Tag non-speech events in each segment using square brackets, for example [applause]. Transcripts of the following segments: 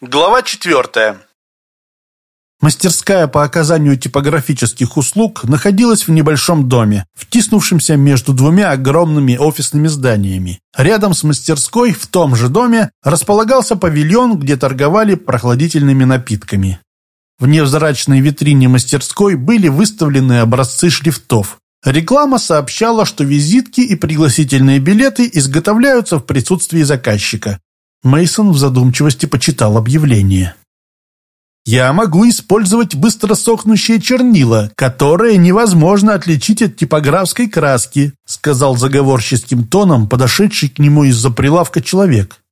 Глава четвертая. Мастерская по оказанию типографических услуг находилась в небольшом доме, втиснувшемся между двумя огромными офисными зданиями. Рядом с мастерской, в том же доме, располагался павильон, где торговали прохладительными напитками. В невзрачной витрине мастерской были выставлены образцы шрифтов. Реклама сообщала, что визитки и пригласительные билеты изготовляются в присутствии заказчика. Мейсон в задумчивости почитал объявление. «Я могу использовать быстро сохнущие чернила, которые невозможно отличить от типографской краски», сказал заговорческим тоном подошедший к нему из-за прилавка человек.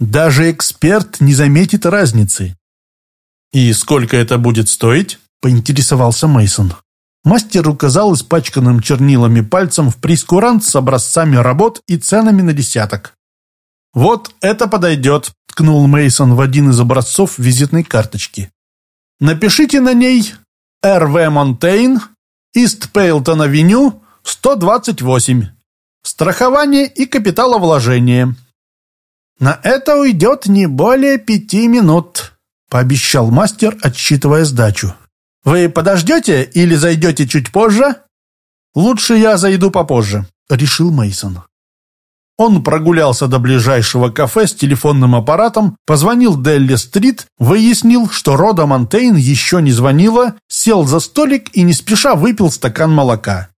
«Даже эксперт не заметит разницы». «И сколько это будет стоить?» поинтересовался Мейсон. Мастер указал испачканным чернилами пальцем в прескурант с образцами работ и ценами на десяток. «Вот это подойдет», — ткнул Мейсон в один из образцов визитной карточки. «Напишите на ней «РВ Монтейн», «Ист Пейлтон-авеню», 128. Страхование и капиталовложение. «На это уйдет не более пяти минут», — пообещал мастер, отсчитывая сдачу. «Вы подождете или зайдете чуть позже?» «Лучше я зайду попозже», — решил Мейсон. Он прогулялся до ближайшего кафе с телефонным аппаратом, позвонил Делли-стрит, выяснил, что Рода Монтейн еще не звонила, сел за столик и не спеша выпил стакан молока.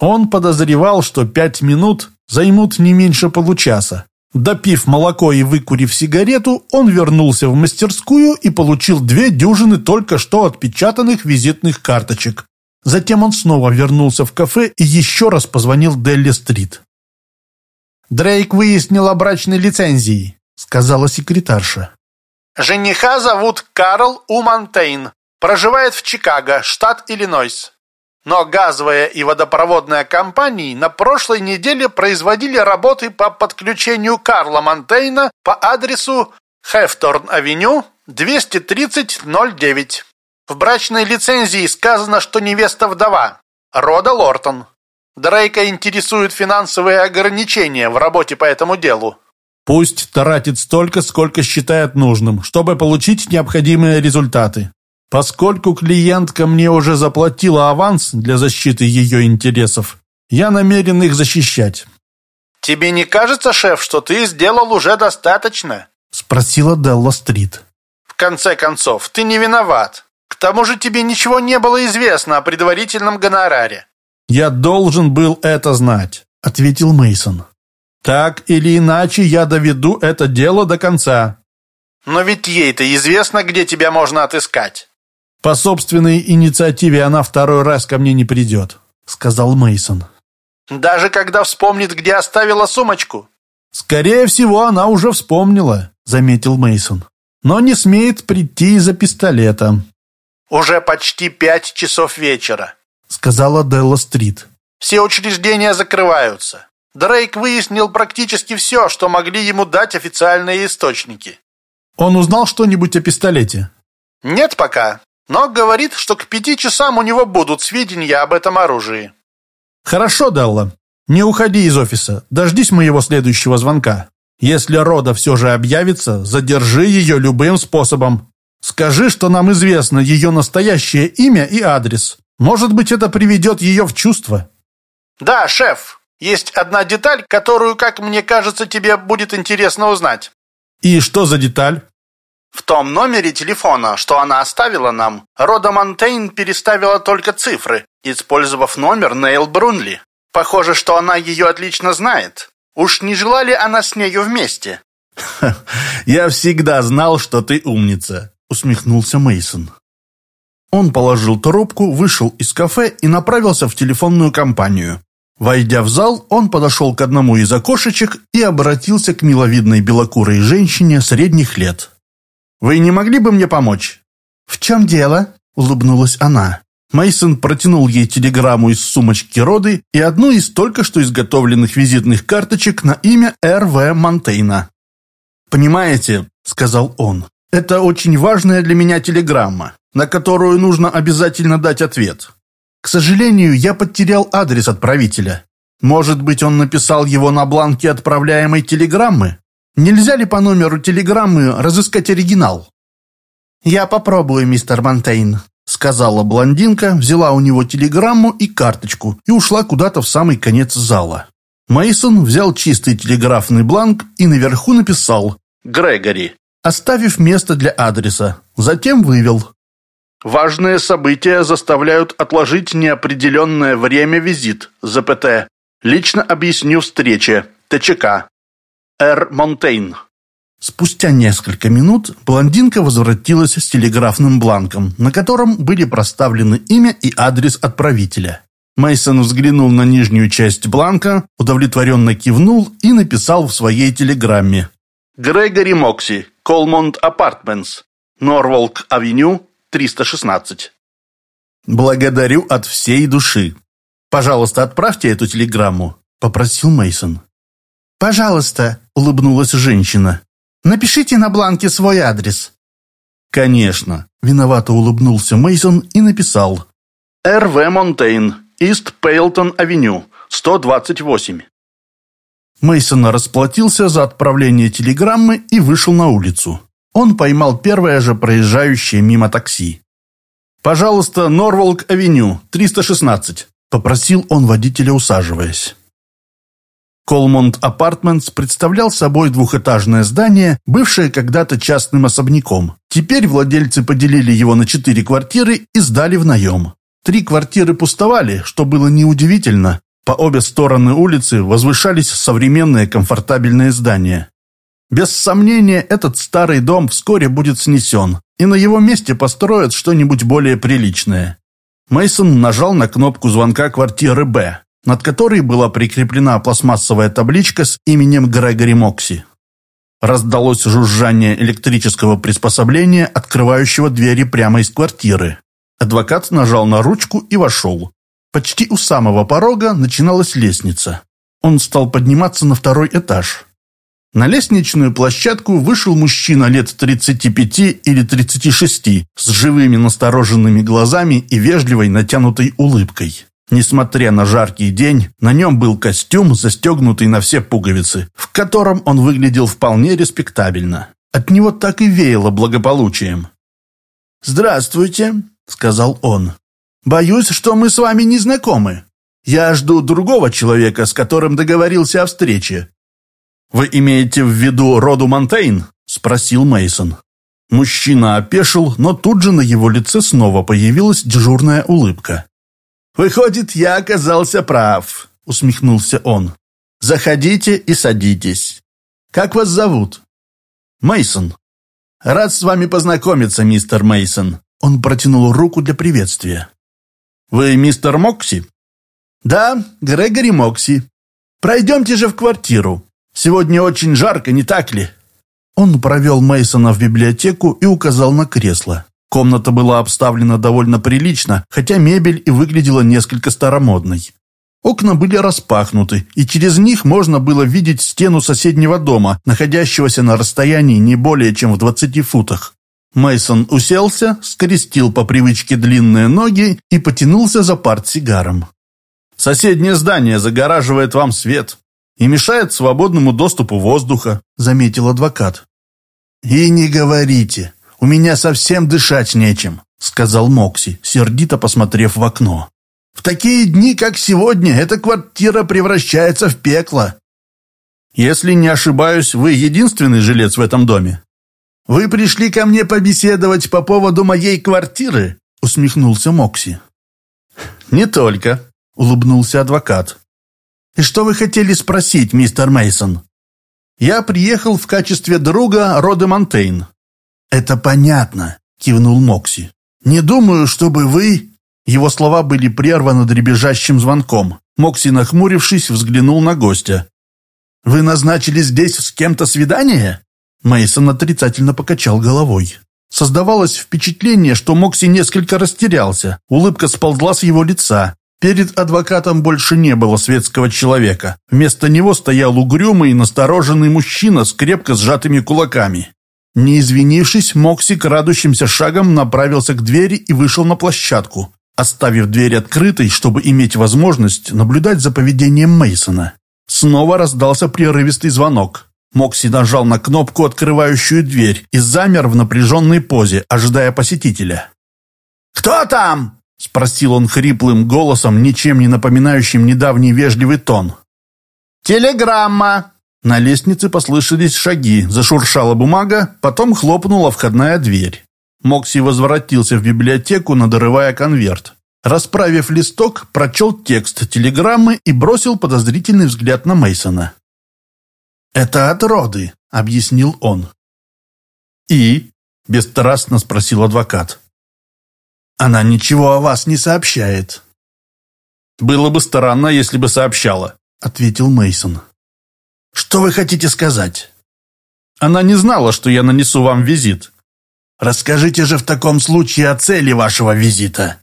Он подозревал, что пять минут займут не меньше получаса. Допив молоко и выкурив сигарету, он вернулся в мастерскую и получил две дюжины только что отпечатанных визитных карточек. Затем он снова вернулся в кафе и еще раз позвонил Делли-стрит. Дрейк выяснил о брачной лицензии», — сказала секретарша. «Жениха зовут Карл Умантейн. Проживает в Чикаго, штат Иллинойс. Но газовая и водопроводная компании на прошлой неделе производили работы по подключению Карла Монтейна по адресу Хефторн-авеню 230-09. В брачной лицензии сказано, что невеста вдова, рода Лортон. Дрейка интересуют финансовые ограничения в работе по этому делу. Пусть тратит столько, сколько считает нужным, чтобы получить необходимые результаты. Поскольку клиентка мне уже заплатила аванс для защиты ее интересов, я намерен их защищать. «Тебе не кажется, шеф, что ты сделал уже достаточно?» Спросила Делла Стрит. «В конце концов, ты не виноват. К тому же тебе ничего не было известно о предварительном гонораре. «Я должен был это знать», — ответил Мейсон. «Так или иначе я доведу это дело до конца». «Но ведь ей-то известно, где тебя можно отыскать». «По собственной инициативе она второй раз ко мне не придет», — сказал Мейсон. «Даже когда вспомнит, где оставила сумочку?» «Скорее всего, она уже вспомнила», — заметил Мейсон. «Но не смеет прийти из-за пистолета». «Уже почти пять часов вечера сказала Делла Стрит. «Все учреждения закрываются. Дрейк выяснил практически все, что могли ему дать официальные источники». «Он узнал что-нибудь о пистолете?» «Нет пока, но говорит, что к пяти часам у него будут сведения об этом оружии». «Хорошо, Делла. Не уходи из офиса. Дождись моего следующего звонка. Если Рода все же объявится, задержи ее любым способом. Скажи, что нам известно ее настоящее имя и адрес. Может быть, это приведет ее в чувство?» «Да, шеф, есть одна деталь, которую, как мне кажется, тебе будет интересно узнать». «И что за деталь?» В том номере телефона, что она оставила нам, Рода Монтейн переставила только цифры, использовав номер Нейл Брунли. Похоже, что она ее отлично знает. Уж не жила ли она с нею вместе? [laughs] «Я всегда знал, что ты умница», — усмехнулся Мейсон. Он положил трубку, вышел из кафе и направился в телефонную компанию. Войдя в зал, он подошел к одному из окошечек и обратился к миловидной белокурой женщине средних лет. «Вы не могли бы мне помочь?» «В чем дело?» – улыбнулась она. Мейсон протянул ей телеграмму из сумочки Роды и одну из только что изготовленных визитных карточек на имя Р.В. Монтейна. «Понимаете», – сказал он, – «это очень важная для меня телеграмма на которую нужно обязательно дать ответ. К сожалению, я потерял адрес отправителя. Может быть, он написал его на бланке отправляемой телеграммы? Нельзя ли по номеру телеграммы разыскать оригинал? «Я попробую, мистер Монтейн», — сказала блондинка, взяла у него телеграмму и карточку и ушла куда-то в самый конец зала. Мейсон взял чистый телеграфный бланк и наверху написал «Грегори», оставив место для адреса. Затем вывел Важные события заставляют отложить неопределенное время визит, ЗПТ. Лично объясню встрече. ТЧК. Р. Монтейн. Спустя несколько минут блондинка возвратилась с телеграфным бланком, на котором были проставлены имя и адрес отправителя. Мейсон взглянул на нижнюю часть бланка, удовлетворенно кивнул и написал в своей телеграмме. Грегори Мокси, Колмонд Апартментс, Норволк-авеню, 316. «Благодарю от всей души. Пожалуйста, отправьте эту телеграмму», — попросил Мейсон. «Пожалуйста», — улыбнулась женщина. «Напишите на бланке свой адрес». «Конечно», — виновато улыбнулся Мейсон и написал. «РВ Монтейн, Ист Пейлтон-авеню, 128». Мейсон расплатился за отправление телеграммы и вышел на улицу. Он поймал первое же проезжающее мимо такси. «Пожалуйста, Норволк-авеню, 316», — попросил он водителя, усаживаясь. Колмонд Апартментс представлял собой двухэтажное здание, бывшее когда-то частным особняком. Теперь владельцы поделили его на четыре квартиры и сдали в наем. Три квартиры пустовали, что было неудивительно. По обе стороны улицы возвышались современные комфортабельные здания. Без сомнения, этот старый дом вскоре будет снесен, и на его месте построят что-нибудь более приличное. Мейсон нажал на кнопку звонка квартиры «Б», над которой была прикреплена пластмассовая табличка с именем Грегори Мокси. Раздалось жужжание электрического приспособления, открывающего двери прямо из квартиры. Адвокат нажал на ручку и вошел. Почти у самого порога начиналась лестница. Он стал подниматься на второй этаж. На лестничную площадку вышел мужчина лет 35 или 36 с живыми настороженными глазами и вежливой натянутой улыбкой. Несмотря на жаркий день, на нем был костюм, застегнутый на все пуговицы, в котором он выглядел вполне респектабельно. От него так и веяло благополучием. «Здравствуйте», — сказал он. «Боюсь, что мы с вами не знакомы. Я жду другого человека, с которым договорился о встрече. «Вы имеете в виду роду Монтейн?» – спросил Мейсон. Мужчина опешил, но тут же на его лице снова появилась дежурная улыбка. «Выходит, я оказался прав», – усмехнулся он. «Заходите и садитесь. Как вас зовут?» Мейсон. «Рад с вами познакомиться, мистер Мейсон. Он протянул руку для приветствия. «Вы мистер Мокси?» «Да, Грегори Мокси. Пройдемте же в квартиру. Сегодня очень жарко, не так ли?» Он провел Мейсона в библиотеку и указал на кресло. Комната была обставлена довольно прилично, хотя мебель и выглядела несколько старомодной. Окна были распахнуты, и через них можно было видеть стену соседнего дома, находящегося на расстоянии не более чем в 20 футах. Мейсон уселся, скрестил по привычке длинные ноги и потянулся за партсигаром. «Соседнее здание загораживает вам свет и мешает свободному доступу воздуха», — заметил адвокат. «И не говорите, у меня совсем дышать нечем», — сказал Мокси, сердито посмотрев в окно. «В такие дни, как сегодня, эта квартира превращается в пекло». «Если не ошибаюсь, вы единственный жилец в этом доме?» «Вы пришли ко мне побеседовать по поводу моей квартиры?» — усмехнулся Мокси. «Не только», — улыбнулся адвокат. «И что вы хотели спросить, мистер Мейсон? «Я приехал в качестве друга Роды Монтейн». «Это понятно», — кивнул Мокси. «Не думаю, чтобы вы...» Его слова были прерваны дребезжащим звонком. Мокси, нахмурившись, взглянул на гостя. «Вы назначили здесь с кем-то свидание?» Мейсон отрицательно покачал головой. Создавалось впечатление, что Мокси несколько растерялся. Улыбка сползла с его лица. Перед адвокатом больше не было светского человека. Вместо него стоял угрюмый и настороженный мужчина с крепко сжатыми кулаками. Не извинившись, Мокси крадущимся шагом направился к двери и вышел на площадку, оставив дверь открытой, чтобы иметь возможность наблюдать за поведением Мейсона. Снова раздался прерывистый звонок. Мокси нажал на кнопку, открывающую дверь, и замер в напряженной позе, ожидая посетителя. «Кто там?» — спросил он хриплым голосом, ничем не напоминающим недавний вежливый тон. «Телеграмма!» На лестнице послышались шаги, зашуршала бумага, потом хлопнула входная дверь. Мокси возвратился в библиотеку, надорывая конверт. Расправив листок, прочел текст телеграммы и бросил подозрительный взгляд на Мейсона. «Это от роды», — объяснил он. «И?» — бесстрастно спросил адвокат. «Она ничего о вас не сообщает». «Было бы странно, если бы сообщала», — ответил Мейсон. «Что вы хотите сказать?» «Она не знала, что я нанесу вам визит». «Расскажите же в таком случае о цели вашего визита».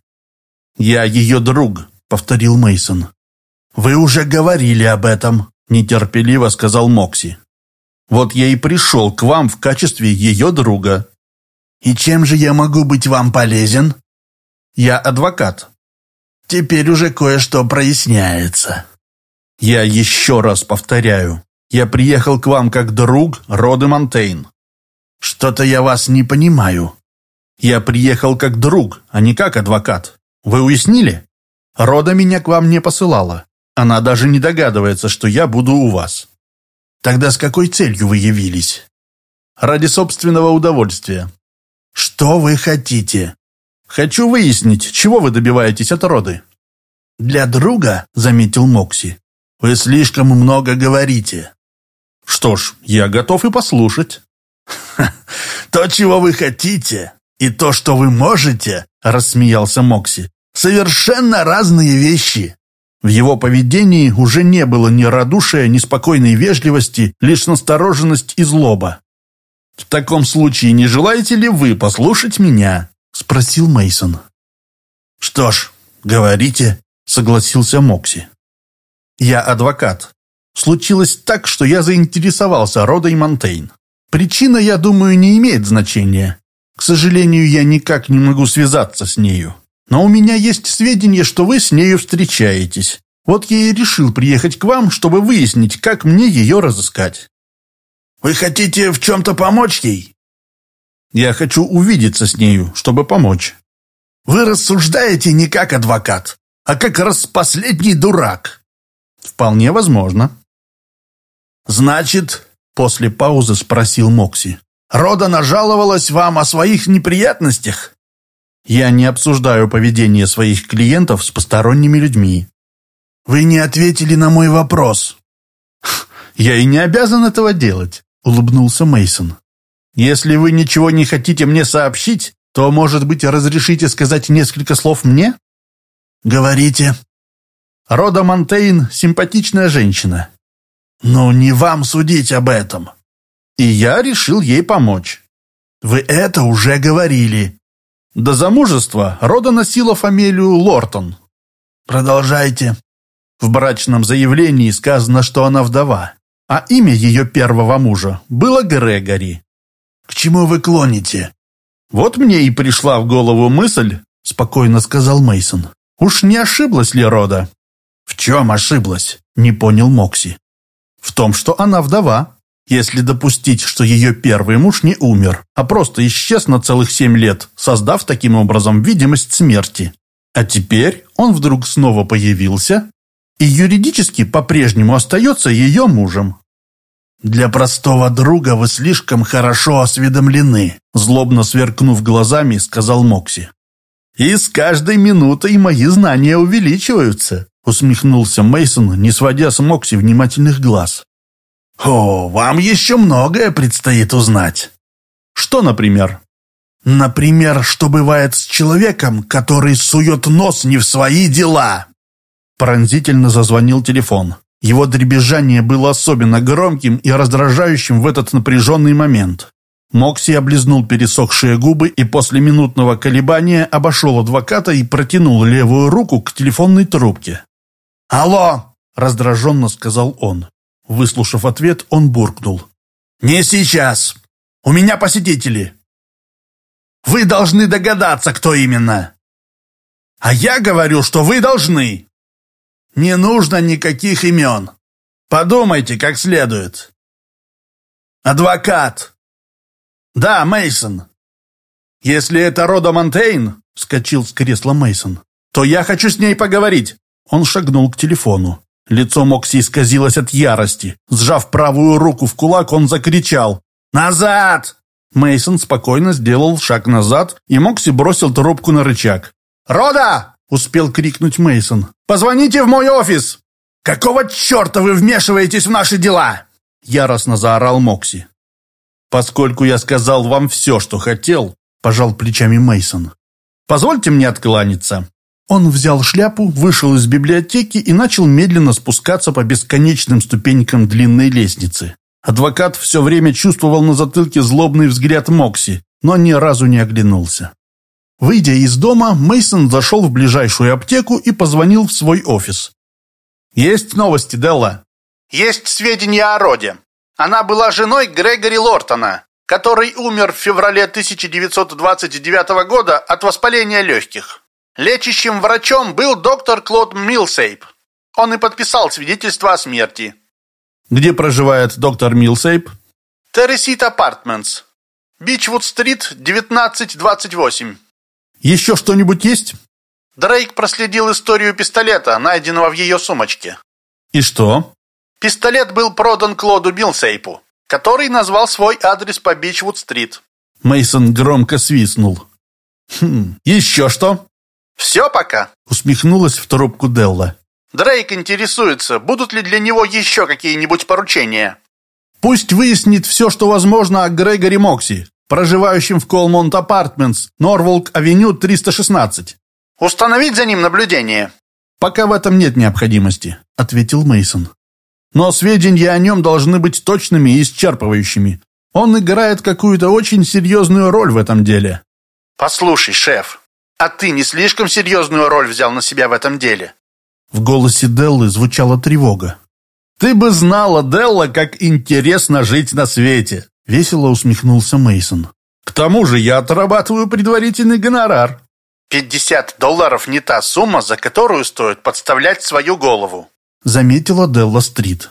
«Я ее друг», — повторил Мейсон. «Вы уже говорили об этом», — нетерпеливо сказал Мокси. «Вот я и пришел к вам в качестве ее друга». «И чем же я могу быть вам полезен?» «Я адвокат». «Теперь уже кое-что проясняется». «Я еще раз повторяю, я приехал к вам как друг Роды Монтейн». «Что-то я вас не понимаю». «Я приехал как друг, а не как адвокат. Вы уяснили? Рода меня к вам не посылала. Она даже не догадывается, что я буду у вас». «Тогда с какой целью вы явились?» «Ради собственного удовольствия». «Что вы хотите?» «Хочу выяснить, чего вы добиваетесь от роды». «Для друга», — заметил Мокси, — «вы слишком много говорите». «Что ж, я готов и послушать». «То, чего вы хотите, и то, что вы можете», — рассмеялся Мокси, — «совершенно разные вещи». В его поведении уже не было ни радушия, ни спокойной вежливости, лишь настороженность и злоба. «В таком случае не желаете ли вы послушать меня?» — спросил Мейсон. «Что ж, говорите», — согласился Мокси. «Я адвокат. Случилось так, что я заинтересовался Родой Монтейн. Причина, я думаю, не имеет значения. К сожалению, я никак не могу связаться с нею. Но у меня есть сведения, что вы с нею встречаетесь. Вот я и решил приехать к вам, чтобы выяснить, как мне ее разыскать». «Вы хотите в чем-то помочь ей?» «Я хочу увидеться с нею, чтобы помочь». «Вы рассуждаете не как адвокат, а как раз последний дурак». «Вполне возможно». «Значит, — после паузы спросил Мокси, — Рода нажаловалась вам о своих неприятностях?» «Я не обсуждаю поведение своих клиентов с посторонними людьми». «Вы не ответили на мой вопрос». [laughs] «Я и не обязан этого делать», — улыбнулся Мейсон. «Если вы ничего не хотите мне сообщить, то, может быть, разрешите сказать несколько слов мне?» «Говорите». «Рода Монтейн — симпатичная женщина». «Ну, не вам судить об этом». «И я решил ей помочь». «Вы это уже говорили». До замужества Рода носила фамилию Лортон. «Продолжайте». В брачном заявлении сказано, что она вдова, а имя ее первого мужа было Грегори. «К чему вы клоните?» «Вот мне и пришла в голову мысль», — спокойно сказал Мейсон. «Уж не ошиблась ли Рода?» «В чем ошиблась?» — не понял Мокси. «В том, что она вдова. Если допустить, что ее первый муж не умер, а просто исчез на целых семь лет, создав таким образом видимость смерти. А теперь он вдруг снова появился и юридически по-прежнему остается ее мужем. «Для простого друга вы слишком хорошо осведомлены», злобно сверкнув глазами, сказал Мокси. «И с каждой минутой мои знания увеличиваются», усмехнулся Мейсон, не сводя с Мокси внимательных глаз. «О, вам еще многое предстоит узнать». «Что, например?» «Например, что бывает с человеком, который сует нос не в свои дела». Пронзительно зазвонил телефон. Его дребезжание было особенно громким и раздражающим в этот напряженный момент. Мокси облизнул пересохшие губы и после минутного колебания обошел адвоката и протянул левую руку к телефонной трубке. «Алло!» – раздраженно сказал он. Выслушав ответ, он буркнул. «Не сейчас! У меня посетители! Вы должны догадаться, кто именно!» «А я говорю, что вы должны!» «Не нужно никаких имен. Подумайте как следует. Адвокат. Да, Мейсон. Если это Рода Монтейн, вскочил с кресла Мейсон, то я хочу с ней поговорить. Он шагнул к телефону. Лицо Мокси исказилось от ярости. Сжав правую руку в кулак, он закричал «Назад!». Мейсон спокойно сделал шаг назад, и Мокси бросил трубку на рычаг. «Рода!» — успел крикнуть Мейсон. «Позвоните в мой офис!» «Какого черта вы вмешиваетесь в наши дела?» Яростно заорал Мокси. «Поскольку я сказал вам все, что хотел», — пожал плечами Мейсон. «Позвольте мне откланяться». Он взял шляпу, вышел из библиотеки и начал медленно спускаться по бесконечным ступенькам длинной лестницы. Адвокат все время чувствовал на затылке злобный взгляд Мокси, но ни разу не оглянулся. Выйдя из дома, Мейсон зашел в ближайшую аптеку и позвонил в свой офис. «Есть новости, Делла?» Есть сведения о роде. Она была женой Грегори Лортона, который умер в феврале 1929 года от воспаления легких. Лечащим врачом был доктор Клод Милсейп. Он и подписал свидетельство о смерти. Где проживает доктор Милсейп? Терресит Апартментс. Бичвуд-стрит, 1928. Еще что-нибудь есть? Дрейк проследил историю пистолета, найденного в ее сумочке. И что? Пистолет был продан Клоду Билсейпу, который назвал свой адрес по Бичвуд-стрит. Мейсон громко свистнул. Хм, еще что? Все пока, усмехнулась в трубку Делла. Дрейк интересуется, будут ли для него еще какие-нибудь поручения. Пусть выяснит все, что возможно о Грегори Мокси, проживающем в Колмонт Апартментс, Норволк-авеню 316. Установить за ним наблюдение. Пока в этом нет необходимости, ответил Мейсон. Но сведения о нем должны быть точными и исчерпывающими. Он играет какую-то очень серьезную роль в этом деле. Послушай, шеф, а ты не слишком серьезную роль взял на себя в этом деле? В голосе Деллы звучала тревога. Ты бы знала, Делла, как интересно жить на свете, весело усмехнулся Мейсон. К тому же я отрабатываю предварительный гонорар. Пятьдесят долларов не та сумма, за которую стоит подставлять свою голову заметила Делла Стрит.